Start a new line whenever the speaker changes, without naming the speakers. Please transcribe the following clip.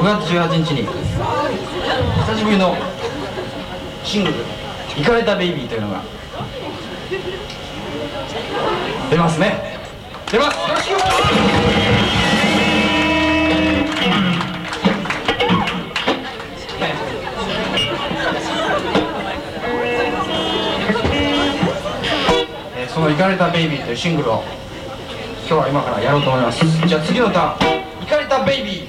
6月18日に久しぶりのシングル「イカれたベイビー」というのが出ますね。出ます。よろしくえすその「イカれたベイビー」というシングルを今日は今からやろうと思います。じゃあ次の歌「イカれたベイビー」